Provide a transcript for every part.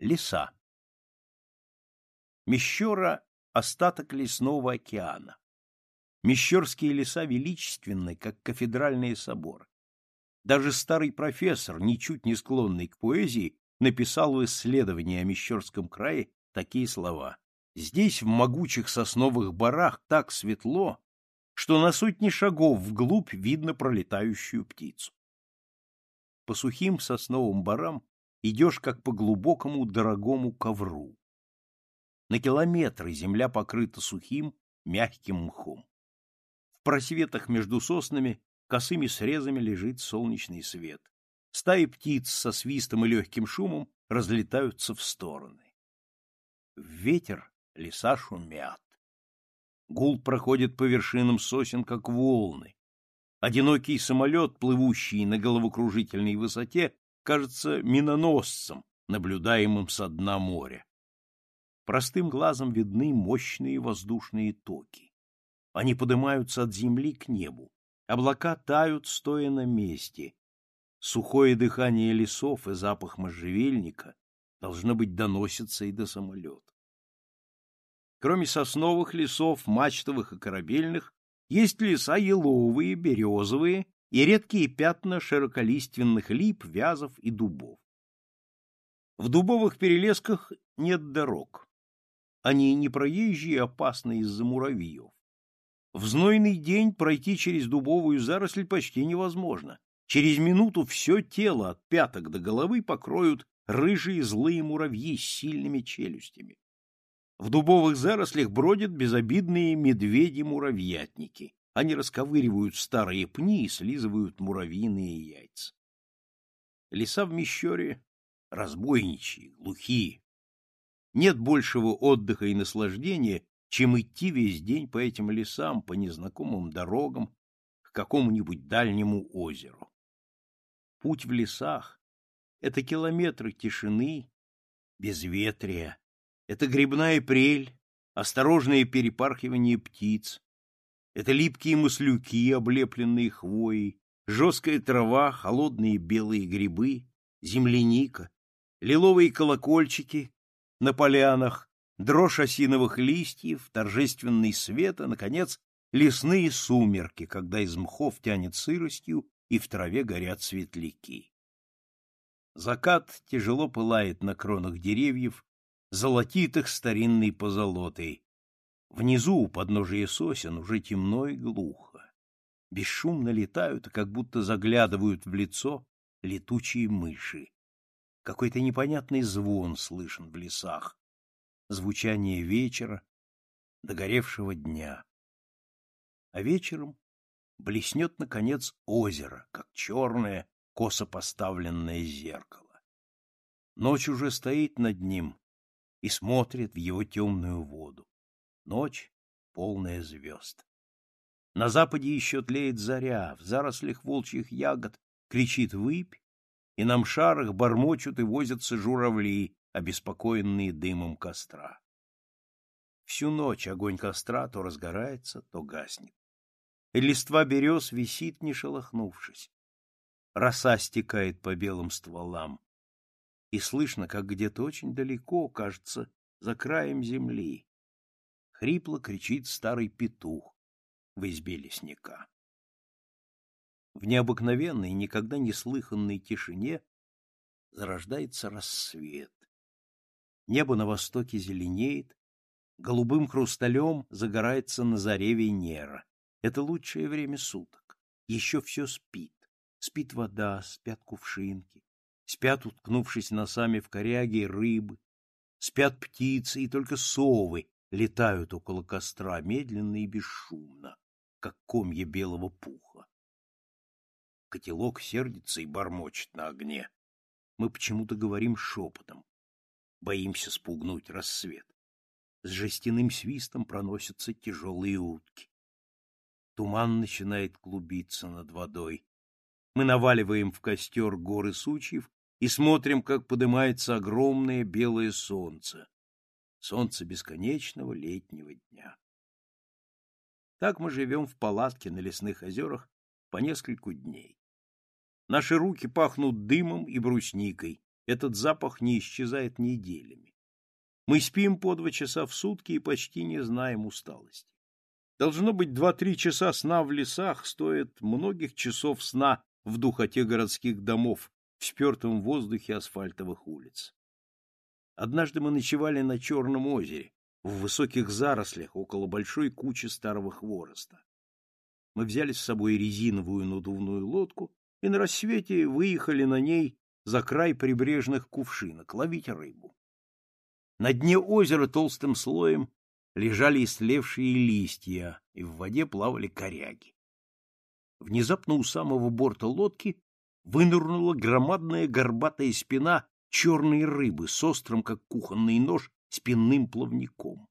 Леса. Мещера — остаток лесного океана. Мещерские леса величественны, как кафедральные соборы. Даже старый профессор, ничуть не склонный к поэзии, написал в исследовании о Мещерском крае такие слова. «Здесь, в могучих сосновых барах, так светло, что на сотни шагов вглубь видно пролетающую птицу». По сухим сосновым барам идешь как по глубокому дорогому ковру. На километры земля покрыта сухим, мягким мхом. В просветах между соснами косыми срезами лежит солнечный свет. Стаи птиц со свистом и легким шумом разлетаются в стороны. В ветер леса шумят. Гул проходит по вершинам сосен, как волны. Одинокий самолет, плывущий на головокружительной высоте, кажется миноносцем, наблюдаемым со дна моря. Простым глазом видны мощные воздушные токи. Они поднимаются от земли к небу. Облака тают, стоя на месте. Сухое дыхание лесов и запах можжевельника должно быть доносится и до самолет. Кроме сосновых лесов, мачтовых и корабельных, есть леса еловые, березовые и редкие пятна широколиственных лип, вязов и дубов. В дубовых перелесках нет дорог. Они непроезжие и а опасны из-за муравьев. В знойный день пройти через дубовую заросль почти невозможно. Через минуту все тело от пяток до головы покроют рыжие злые муравьи с сильными челюстями. В дубовых зарослях бродят безобидные медведи-муравьятники. Они расковыривают старые пни и слизывают муравьиные яйца. Леса в Мещере разбойничьи, глухие. Нет большего отдыха и наслаждения, чем идти весь день по этим лесам, по незнакомым дорогам, к какому-нибудь дальнему озеру. Путь в лесах — это километры тишины, безветрия, это грибная прель, осторожное перепархивание птиц, это липкие мыслюки, облепленные хвоей, жесткая трава, холодные белые грибы, земляника, лиловые колокольчики на полянах, дрожь осиновых листьев, торжественный свет, а, наконец, лесные сумерки, когда из мхов тянет сыростью и в траве горят светляки. Закат тяжело пылает на кронах деревьев, золотит их старинной позолотой. Внизу, у подножия сосен, уже темно и глухо. Бесшумно летают, как будто заглядывают в лицо летучие мыши. Какой-то непонятный звон слышен в лесах. Звучание вечера, догоревшего дня. А вечером блеснет, наконец, озеро, как черное, косо поставленное зеркало. Ночь уже стоит над ним и смотрит в его темную воду. Ночь, полная звезд. На западе еще тлеет заря, в зарослях волчьих ягод кричит выпь, и на мшарах бормочут и возятся журавли, обеспокоенные дымом костра. Всю ночь огонь костра то разгорается, то гаснет. И листва берез висит, не шелохнувшись. Роса стекает по белым стволам. И слышно, как где-то очень далеко, кажется, за краем земли, хрипло кричит старый петух в избе лесника. В необыкновенной, никогда не слыханной тишине зарождается рассвет. Небо на востоке зеленеет, голубым хрусталем загорается на заре Венера. Это лучшее время суток. Еще все спит. Спит вода, спят кувшинки, спят, уткнувшись носами в коряги, рыбы, спят птицы, и только совы летают около костра медленно и бесшумно, как комья белого пуха. Котелок сердится и бормочет на огне. Мы почему-то говорим шепотом. Боимся спугнуть рассвет. С жестяным свистом проносятся тяжелые утки. Туман начинает клубиться над водой. Мы наваливаем в костер горы сучьев и смотрим, как поднимается огромное белое солнце солнце бесконечного летнего дня. Так мы живем в палатке на лесных озерах по нескольку дней. Наши руки пахнут дымом и брусникой, этот запах не исчезает неделями. Мы спим по два часа в сутки и почти не знаем усталости. Должно быть, два-три часа сна в лесах стоит многих часов сна в духоте городских домов, в спертом воздухе асфальтовых улиц. Однажды мы ночевали на Черном озере, в высоких зарослях около большой кучи старого хвороста. Мы взяли с собой резиновую надувную лодку и на рассвете выехали на ней за край прибрежных кувшинок ловить рыбу. На дне озера толстым слоем лежали истлевшие листья, и в воде плавали коряги. Внезапно у самого борта лодки вынырнула громадная горбатая спина черной рыбы с острым, как кухонный нож, спинным плавником.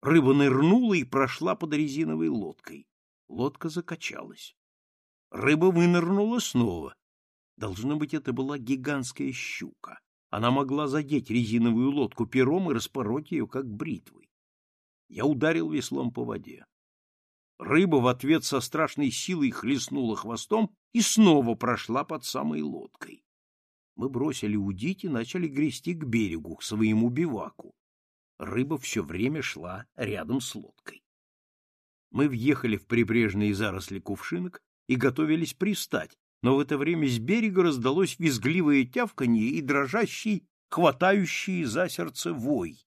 Рыба нырнула и прошла под резиновой лодкой. Лодка закачалась. Рыба вынырнула снова. Должно быть, это была гигантская щука. Она могла задеть резиновую лодку пером и распороть ее, как бритвой. Я ударил веслом по воде. Рыба в ответ со страшной силой хлестнула хвостом и снова прошла под самой лодкой мы бросили удить и начали грести к берегу, к своему биваку. Рыба все время шла рядом с лодкой. Мы въехали в прибрежные заросли кувшинок и готовились пристать, но в это время с берега раздалось визгливое тявканье и дрожащий, хватающий за сердце вой.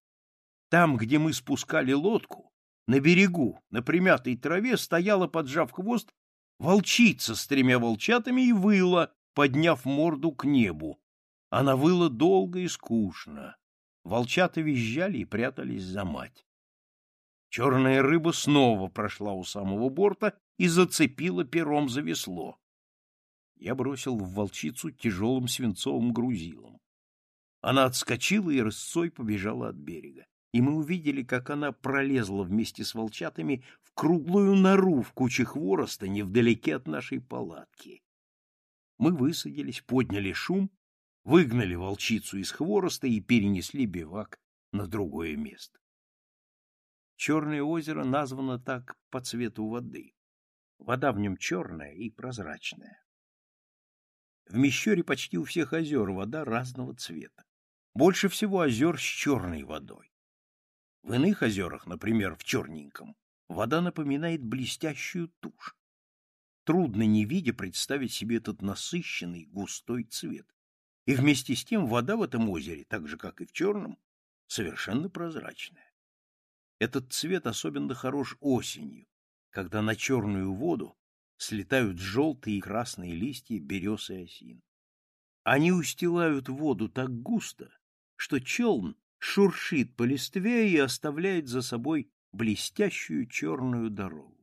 Там, где мы спускали лодку, на берегу, на примятой траве, стояла, поджав хвост, волчица с тремя волчатами и выла, подняв морду к небу. Она выла долго и скучно. Волчата визжали и прятались за мать. Черная рыба снова прошла у самого борта и зацепила пером за весло. Я бросил в волчицу тяжелым свинцовым грузилом. Она отскочила и рысцой побежала от берега. И мы увидели, как она пролезла вместе с волчатами в круглую нору в куче хвороста невдалеке от нашей палатки. Мы высадились, подняли шум, выгнали волчицу из хвороста и перенесли бивак на другое место. Черное озеро названо так по цвету воды. Вода в нем черная и прозрачная. В Мещере почти у всех озер вода разного цвета. Больше всего озер с черной водой. В иных озерах, например, в Черненьком, вода напоминает блестящую тушь. Трудно не видя представить себе этот насыщенный густой цвет. И вместе с тем вода в этом озере, так же как и в черном, совершенно прозрачная. Этот цвет особенно хорош осенью, когда на черную воду слетают желтые и красные листья берез и осин. Они устилают воду так густо, что челн шуршит по листве и оставляет за собой блестящую черную дорогу.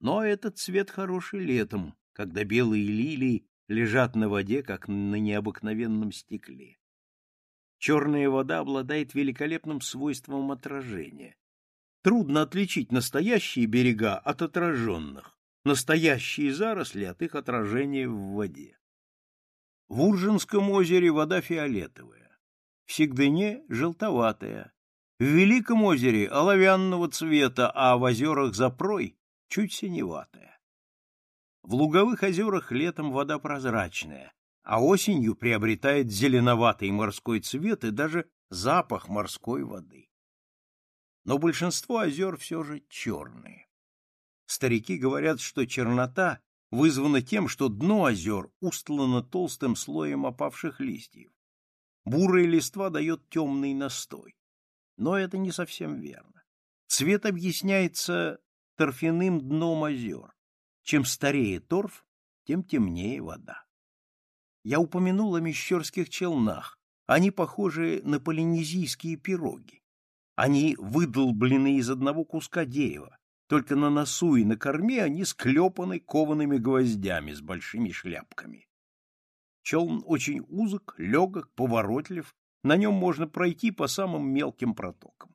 Но этот цвет хороший летом, когда белые лилии лежат на воде, как на необыкновенном стекле. Черная вода обладает великолепным свойством отражения. Трудно отличить настоящие берега от отраженных, настоящие заросли от их отражения в воде. В Уржинском озере вода фиолетовая, в Сигдыне – желтоватая, в Великом озере – оловянного цвета, а в озерах Запрой чуть синеватая. В луговых озерах летом вода прозрачная, а осенью приобретает зеленоватый морской цвет и даже запах морской воды. Но большинство озер все же черные. Старики говорят, что чернота вызвана тем, что дно озер устлано толстым слоем опавших листьев. Бурая листва дает темный настой. Но это не совсем верно. Цвет объясняется торфяным дном озер. Чем старее торф, тем темнее вода. Я упомянул о мещерских челнах. Они похожи на полинезийские пироги. Они выдолблены из одного куска дерева, только на носу и на корме они склепаны коваными гвоздями с большими шляпками. Челн очень узок, легок, поворотлив, на нем можно пройти по самым мелким протокам.